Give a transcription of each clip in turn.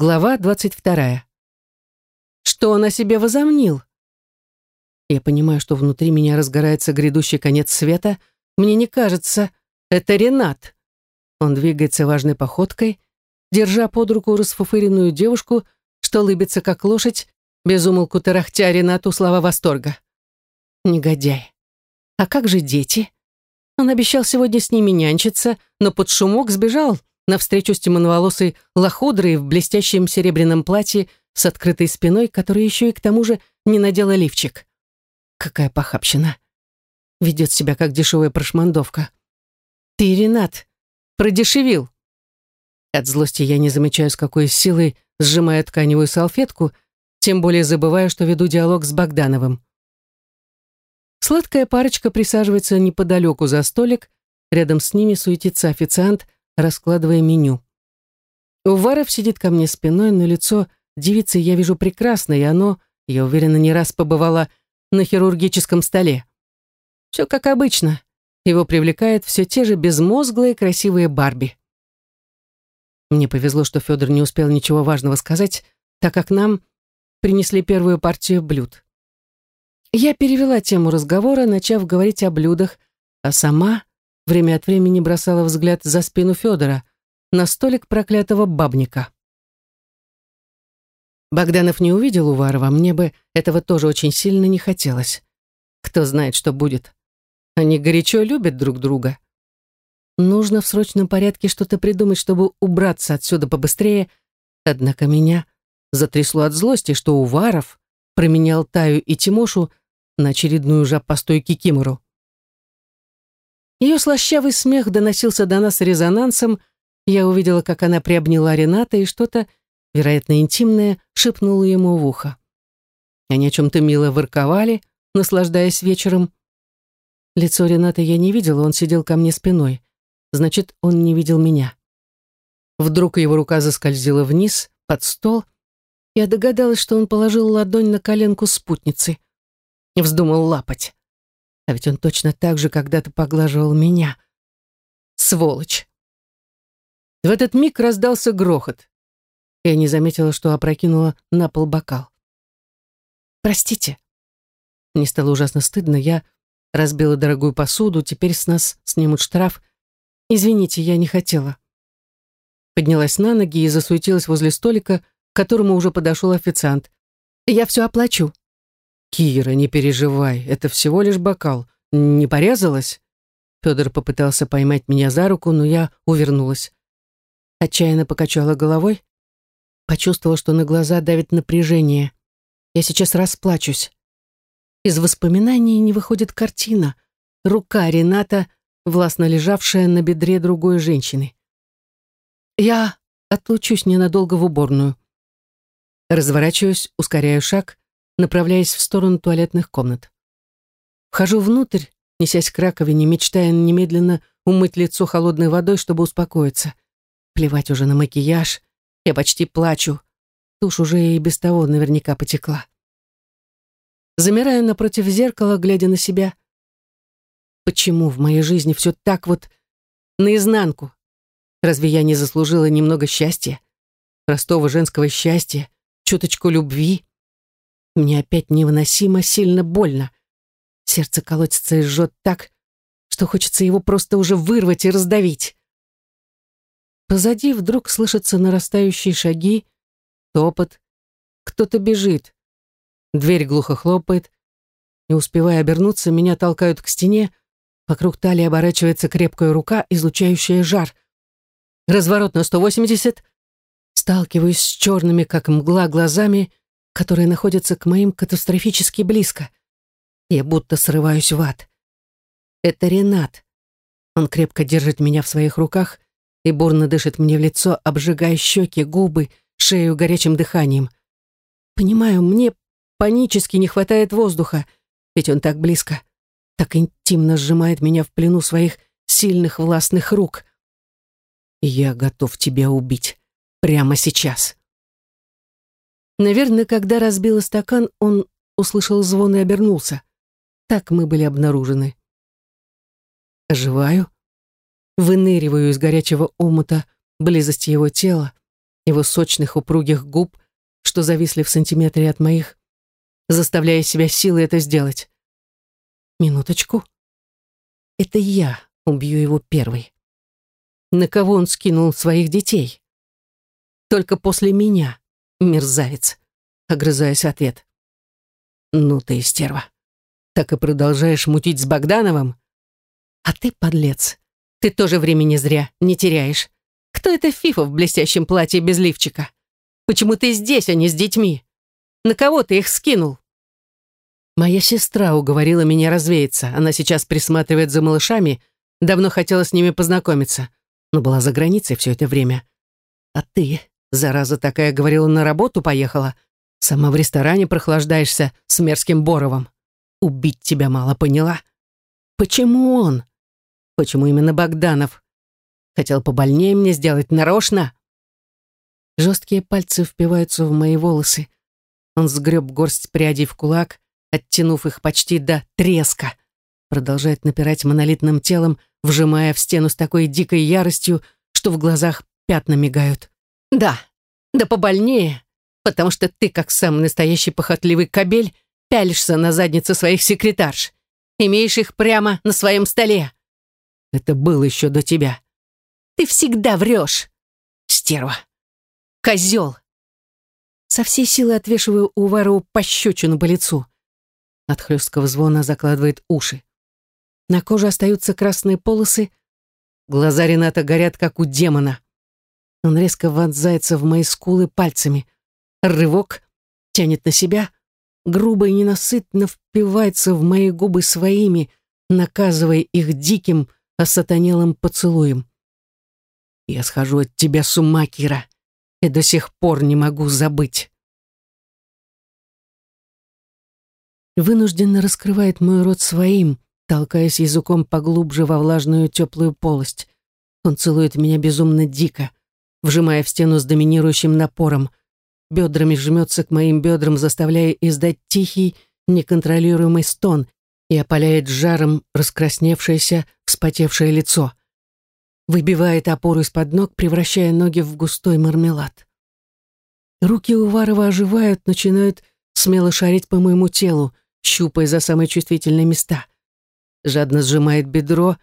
Глава двадцать вторая. Что он о себе возомнил? Я понимаю, что внутри меня разгорается грядущий конец света. Мне не кажется, это Ренат. Он двигается важной походкой, держа под руку расфуфыренную девушку, что лыбится как лошадь, безумолку тарахтя Ренату слова восторга. Негодяй. А как же дети? Он обещал сегодня с ними нянчиться, но под шумок сбежал навстречу с темноволосой лохудрой в блестящем серебряном платье с открытой спиной, которая еще и к тому же не надела лифчик. Какая похабщина. Ведет себя как дешевая прошмандовка. Ты, Ренат, продешевил. От злости я не замечаю, с какой силой сжимаю тканевую салфетку, тем более забываю, что веду диалог с Богдановым. Сладкая парочка присаживается неподалеку за столик, рядом с ними суетится официант, раскладывая меню. Уваров сидит ко мне спиной, но лицо девицы я вижу прекрасно, и оно, я уверена, не раз побывало на хирургическом столе. Все как обычно. Его привлекают все те же безмозглые красивые Барби. Мне повезло, что Федор не успел ничего важного сказать, так как нам принесли первую партию блюд. Я перевела тему разговора, начав говорить о блюдах, а сама время от времени бросала взгляд за спину Федора на столик проклятого бабника. Богданов не увидел Уварова, мне бы этого тоже очень сильно не хотелось. Кто знает, что будет. Они горячо любят друг друга. Нужно в срочном порядке что-то придумать, чтобы убраться отсюда побыстрее, однако меня затрясло от злости, что Уваров променял Таю и Тимошу на очередную жаб по стойке Кимору. Ее слащавый смех доносился до нас резонансом, я увидела, как она приобняла Рената и что-то, вероятно, интимное, шепнула ему в ухо. Они о чем-то мило ворковали, наслаждаясь вечером. Лицо Рената я не видела, он сидел ко мне спиной. Значит, он не видел меня. Вдруг его рука заскользила вниз, под стол. Я догадалась, что он положил ладонь на коленку спутницы не вздумал лапать. А ведь он точно так же когда-то поглаживал меня. Сволочь. В этот миг раздался грохот. Я не заметила, что опрокинула на пол бокал. «Простите». Мне стало ужасно стыдно. Я разбила дорогую посуду, теперь с нас снимут штраф. «Извините, я не хотела». Поднялась на ноги и засуетилась возле столика, к которому уже подошел официант. «Я все оплачу». «Кира, не переживай, это всего лишь бокал. Не порезалась?» Федор попытался поймать меня за руку, но я увернулась. Отчаянно покачала головой. Почувствовала, что на глаза давит напряжение. Я сейчас расплачусь. Из воспоминаний не выходит картина. Рука Рената, властно лежавшая на бедре другой женщины. Я отлучусь ненадолго в уборную. Разворачиваюсь, ускоряю шаг, направляясь в сторону туалетных комнат. Вхожу внутрь, несясь к раковине, мечтая немедленно умыть лицо холодной водой, чтобы успокоиться. Плевать уже на макияж. Я почти плачу. Тушь уже и без того наверняка потекла. Замираю напротив зеркала, глядя на себя. Почему в моей жизни все так вот наизнанку? Разве я не заслужила немного счастья? Простого женского счастья, чуточку любви? Мне опять невыносимо сильно больно. Сердце колотится и жжет так, что хочется его просто уже вырвать и раздавить. Позади вдруг слышатся нарастающие шаги, топот. Кто-то бежит. Дверь глухо хлопает. Не успевая обернуться, меня толкают к стене. Вокруг талии оборачивается крепкая рука, излучающая жар. Разворот на 180. Сталкиваюсь с черными, как мгла, глазами которые находятся к моим катастрофически близко. Я будто срываюсь в ад. Это Ренат. Он крепко держит меня в своих руках и бурно дышит мне в лицо, обжигая щеки, губы, шею горячим дыханием. Понимаю, мне панически не хватает воздуха, ведь он так близко, так интимно сжимает меня в плену своих сильных властных рук. Я готов тебя убить прямо сейчас. Наверное, когда разбила стакан, он услышал звон и обернулся. Так мы были обнаружены. Оживаю, выныриваю из горячего омута близости его тела, его сочных упругих губ, что зависли в сантиметре от моих, заставляя себя силой это сделать. Минуточку. Это я убью его первый. На кого он скинул своих детей? Только после меня, мерзавец, огрызаясь ответ. Ну ты, стерва, так и продолжаешь мутить с Богдановым? А ты, подлец, ты тоже времени зря не теряешь. Кто это Фифа в блестящем платье без лифчика? Почему ты здесь, а не с детьми? На кого ты их скинул? Моя сестра уговорила меня развеяться. Она сейчас присматривает за малышами, давно хотела с ними познакомиться, но была за границей все это время. А ты, зараза такая, говорила, на работу поехала. Сама в ресторане прохлаждаешься с мерзким Боровым. Убить тебя мало поняла. Почему он? Почему именно Богданов? Хотел побольнее мне сделать нарочно? Жесткие пальцы впиваются в мои волосы. Он сгреб горсть прядей в кулак, оттянув их почти до треска. Продолжает напирать монолитным телом, вжимая в стену с такой дикой яростью, что в глазах пятна мигают. «Да, да побольнее, потому что ты, как самый настоящий похотливый кобель, пялишься на задницы своих секретарш, имеешь их прямо на своем столе. Это было еще до тебя. Ты всегда врешь, стерва. Козел. Со всей силы отвешиваю Увару пощечину по лицу. От хлесткого звона закладывает уши. На коже остаются красные полосы, глаза Рената горят, как у демона. Он резко вонзается в мои скулы пальцами. Рывок тянет на себя, грубо и ненасытно впивается в мои губы своими, наказывая их диким, осатанелым поцелуем. Я схожу от тебя с ума, Кира, и до сих пор не могу забыть. Вынужденно раскрывает мой рот своим, толкаясь языком поглубже во влажную теплую полость. Он целует меня безумно дико, вжимая в стену с доминирующим напором, бедрами жмется к моим бедрам, заставляя издать тихий, неконтролируемый стон и опаляет жаром раскрасневшееся, вспотевшее лицо. Выбивает опору из-под ног, превращая ноги в густой мармелад. Руки Уварова оживают, начинают смело шарить по моему телу, щупая за самые чувствительные места. Жадно сжимает бедро.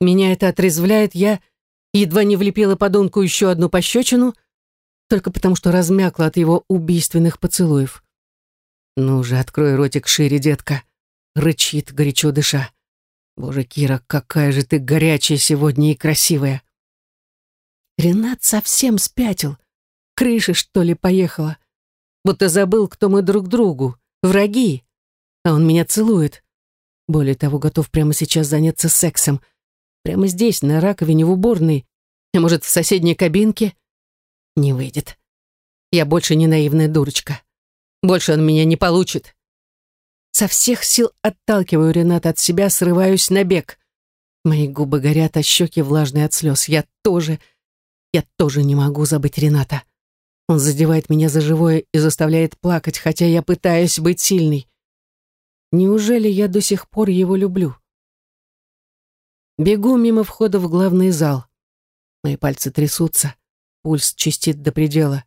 Меня это отрезвляет, я едва не влепила подонку еще одну пощечину — только потому, что размякла от его убийственных поцелуев. «Ну же, открой ротик шире, детка!» — рычит, горячо дыша. «Боже, Кира, какая же ты горячая сегодня и красивая!» Ренат совсем спятил. Крыша, что ли, поехала. Будто забыл, кто мы друг другу. Враги. А он меня целует. Более того, готов прямо сейчас заняться сексом. Прямо здесь, на раковине в уборной. А может, в соседней кабинке — не выйдет. Я больше не наивная дурочка. Больше он меня не получит. Со всех сил отталкиваю Рената от себя, срываюсь на бег. Мои губы горят, а щеки влажные от слез. Я тоже, я тоже не могу забыть Рената. Он задевает меня за живое и заставляет плакать, хотя я пытаюсь быть сильной. Неужели я до сих пор его люблю? Бегу мимо входа в главный зал. Мои пальцы трясутся. Пульс чистит до предела.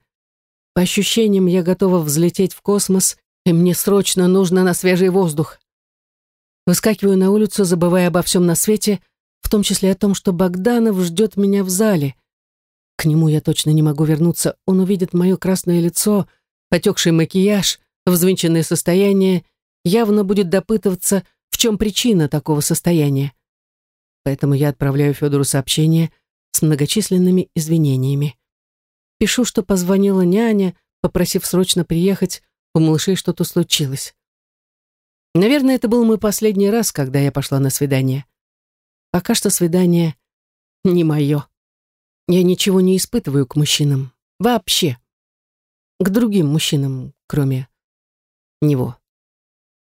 По ощущениям, я готова взлететь в космос, и мне срочно нужно на свежий воздух. Выскакиваю на улицу, забывая обо всем на свете, в том числе о том, что Богданов ждет меня в зале. К нему я точно не могу вернуться. Он увидит мое красное лицо, потекший макияж, взвинченное состояние, явно будет допытываться, в чем причина такого состояния. Поэтому я отправляю Федору сообщение с многочисленными извинениями. Пишу, что позвонила няня, попросив срочно приехать, у малышей что-то случилось. Наверное, это был мой последний раз, когда я пошла на свидание. Пока что свидание не мое. Я ничего не испытываю к мужчинам. Вообще. К другим мужчинам, кроме него.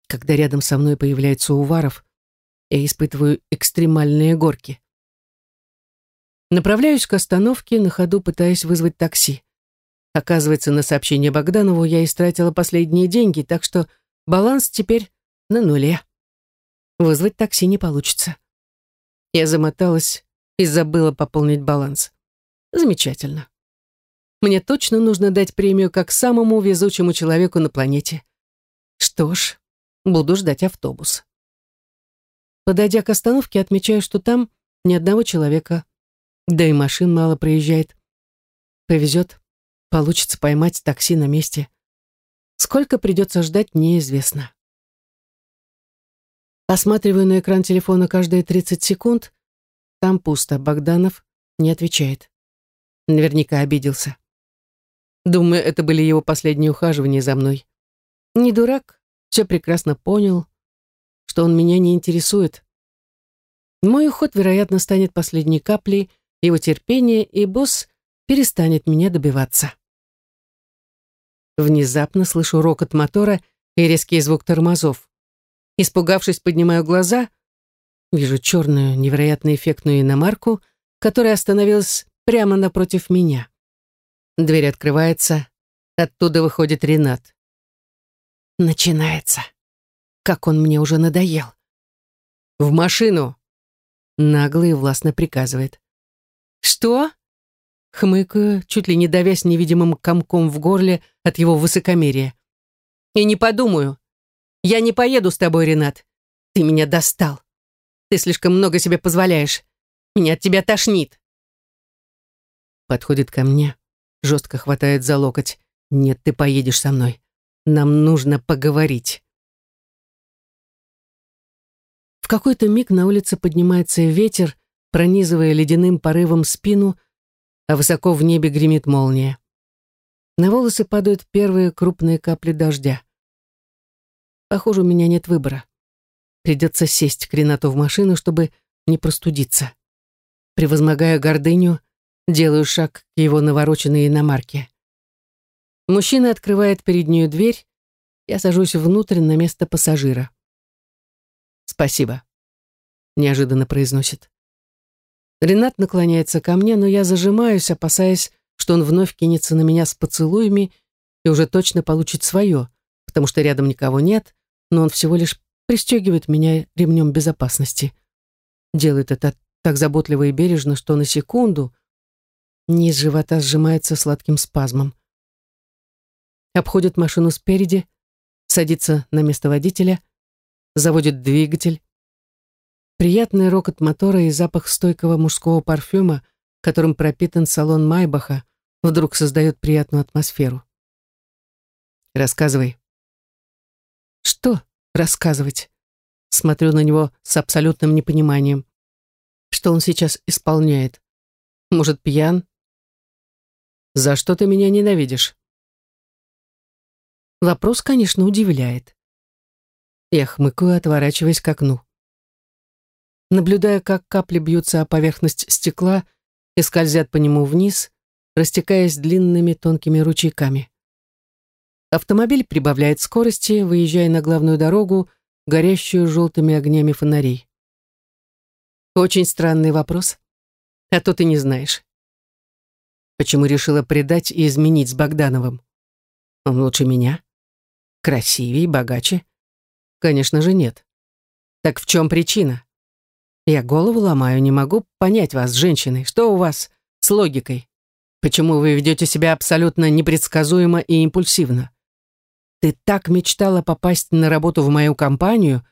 Когда рядом со мной появляется Уваров, я испытываю экстремальные горки. Направляюсь к остановке, на ходу пытаясь вызвать такси. Оказывается, на сообщение Богданову я истратила последние деньги, так что баланс теперь на нуле. Вызвать такси не получится. Я замоталась и забыла пополнить баланс. Замечательно. мне точно нужно дать премию как самому везучему человеку на планете. Что ж, буду ждать автобус. Подойдя к остановке, отмечаю, что там ни одного человека, да и машин мало проезжает. Повезет, получится поймать такси на месте. Сколько придется ждать, неизвестно. Осматриваю на экран телефона каждые 30 секунд. Там пусто, Богданов не отвечает. Наверняка обиделся. Думаю, это были его последние ухаживания за мной. Не дурак, все прекрасно понял, что он меня не интересует. Мой уход, вероятно, станет последней каплей его терпения, и босс перестанет меня добиваться. Внезапно слышу рокот мотора и резкий звук тормозов. Испугавшись, поднимаю глаза, вижу черную, невероятно эффектную иномарку, которая остановилась прямо напротив меня. Дверь открывается, оттуда выходит Ренат. Начинается. Как он мне уже надоел. «В машину!» Нагло и властно приказывает. «Что?» Хмыкаю, чуть ли не давясь невидимым комком в горле от его высокомерия. «И не подумаю. Я не поеду с тобой, Ренат. Ты меня достал. Ты слишком много себе позволяешь. Меня от тебя тошнит». Подходит ко мне, жестко хватает за локоть. «Нет, ты поедешь со мной. Нам нужно поговорить». В какой-то миг на улице поднимается ветер, пронизывая ледяным порывом спину, а высоко в небе гремит молния. На волосы падают первые крупные капли дождя. Похоже, у меня нет выбора. Придется сесть к Ренату в машину, чтобы не простудиться. Превозмогая гордыню, делаю шаг к его навороченной иномарке. Мужчина открывает переднюю дверь, я сажусь внутрь на место пассажира. «Спасибо», — неожиданно произносит. Ренат наклоняется ко мне, но я зажимаюсь, опасаясь, что он вновь кинется на меня с поцелуями и уже точно получит свое, потому что рядом никого нет, но он всего лишь пристегивает меня ремнем безопасности. Делает это так заботливо и бережно, что на секунду низ живота сжимается сладким спазмом. Обходит машину спереди, садится на место водителя, заводит двигатель, Приятный рокот мотора и запах стойкого мужского парфюма, которым пропитан салон Майбаха, вдруг создает приятную атмосферу. «Рассказывай». «Что рассказывать?» Смотрю на него с абсолютным непониманием. Что он сейчас исполняет? Может, пьян? «За что ты меня ненавидишь?» Вопрос, конечно, удивляет. Я хмыкаю, отворачиваясь к окну наблюдая, как капли бьются о поверхность стекла и скользят по нему вниз, растекаясь длинными тонкими ручейками. Автомобиль прибавляет скорости, выезжая на главную дорогу, горящую желтыми огнями фонарей. Очень странный вопрос. А то ты не знаешь. Почему решила предать и изменить с Богдановым? Он лучше меня? Красивее, богаче? Конечно же, нет. Так в чем причина? Я голову ломаю, не могу понять вас, женщины. Что у вас с логикой? Почему вы ведете себя абсолютно непредсказуемо и импульсивно? Ты так мечтала попасть на работу в мою компанию,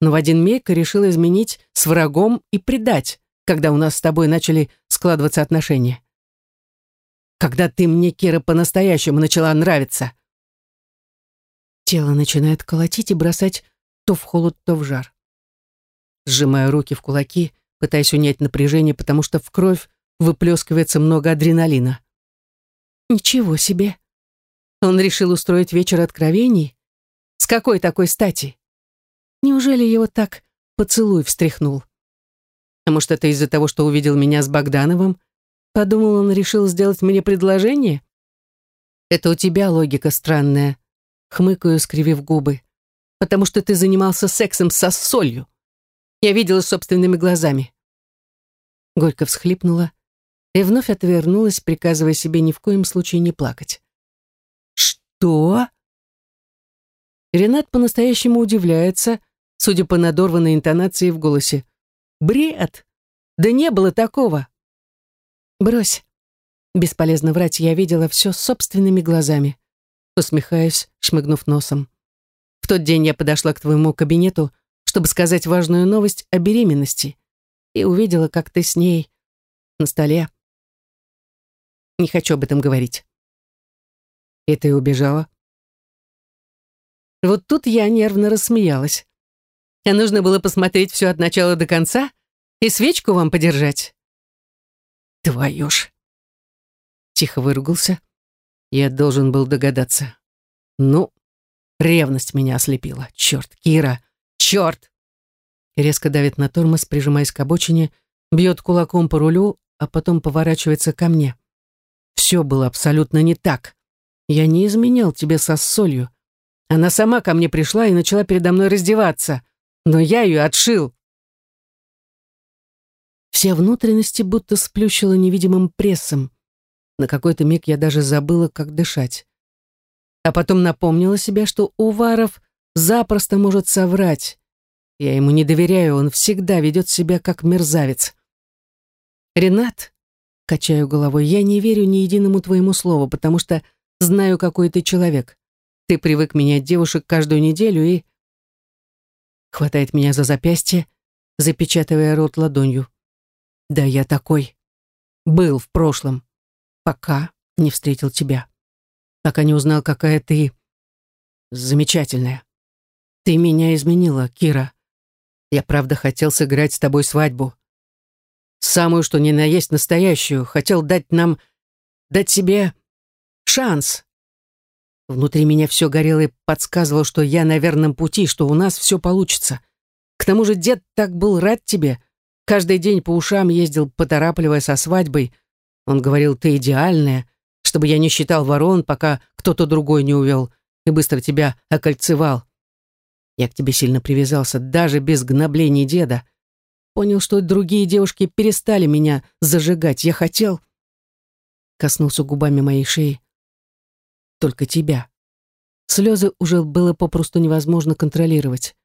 но в один миг решила изменить с врагом и предать, когда у нас с тобой начали складываться отношения. Когда ты мне, Кира, по-настоящему начала нравиться. Тело начинает колотить и бросать то в холод, то в жар сжимая руки в кулаки, пытаясь унять напряжение, потому что в кровь выплескивается много адреналина. Ничего себе. Он решил устроить вечер откровений? С какой такой стати? Неужели его так поцелуй встряхнул? А может, это из-за того, что увидел меня с Богдановым? Подумал, он решил сделать мне предложение? Это у тебя логика странная. Хмыкаю, скривив губы. Потому что ты занимался сексом со солью. Я видела собственными глазами. Горько всхлипнула и вновь отвернулась, приказывая себе ни в коем случае не плакать. «Что?» Ренат по-настоящему удивляется, судя по надорванной интонации в голосе. «Бред! Да не было такого!» «Брось. Бесполезно врать, я видела все собственными глазами. Усмехаюсь, шмыгнув носом. В тот день я подошла к твоему кабинету, чтобы сказать важную новость о беременности, и увидела, как ты с ней на столе. Не хочу об этом говорить. И ты убежала? Вот тут я нервно рассмеялась. А нужно было посмотреть все от начала до конца и свечку вам подержать. Твою ж. Тихо выругался. Я должен был догадаться. Ну, ревность меня ослепила. Черт, Кира, черт! Резко давит на тормоз, прижимаясь к обочине, бьет кулаком по рулю, а потом поворачивается ко мне. Все было абсолютно не так. Я не изменял тебе со солью. Она сама ко мне пришла и начала передо мной раздеваться, но я ее отшил. Все внутренности будто сплющило невидимым прессом. На какой-то миг я даже забыла, как дышать. А потом напомнила себе, что Уваров запросто может соврать. Я ему не доверяю, он всегда ведет себя как мерзавец. «Ренат», — качаю головой, — «я не верю ни единому твоему слову, потому что знаю, какой ты человек. Ты привык менять девушек каждую неделю и...» Хватает меня за запястье, запечатывая рот ладонью. «Да, я такой. Был в прошлом. Пока не встретил тебя. Пока не узнал, какая ты... замечательная. Ты меня изменила, Кира. Я правда хотел сыграть с тобой свадьбу. Самую, что ни на есть настоящую. Хотел дать нам... дать себе... шанс. Внутри меня все горело и подсказывало, что я на верном пути, что у нас все получится. К тому же дед так был рад тебе. Каждый день по ушам ездил, поторапливая со свадьбой. Он говорил, ты идеальная, чтобы я не считал ворон, пока кто-то другой не увел, и быстро тебя окольцевал. Я к тебе сильно привязался, даже без гноблений деда. Понял, что другие девушки перестали меня зажигать. Я хотел... Коснулся губами моей шеи. Только тебя. Слезы уже было попросту невозможно контролировать.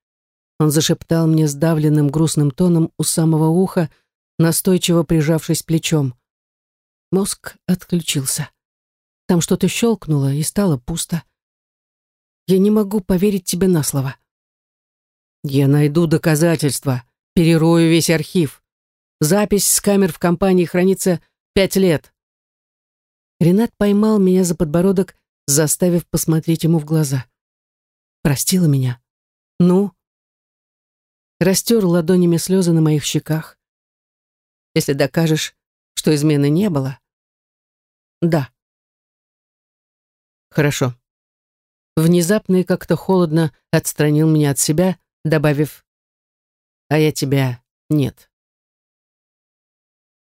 Он зашептал мне сдавленным грустным тоном у самого уха, настойчиво прижавшись плечом. Мозг отключился. Там что-то щелкнуло, и стало пусто. Я не могу поверить тебе на слово. Я найду доказательства, перерою весь архив. Запись с камер в компании хранится пять лет. Ренат поймал меня за подбородок, заставив посмотреть ему в глаза. Простила меня. Ну? Растер ладонями слезы на моих щеках. Если докажешь, что измены не было. Да. Хорошо. Внезапно и как-то холодно отстранил меня от себя, добавив «А я тебя нет».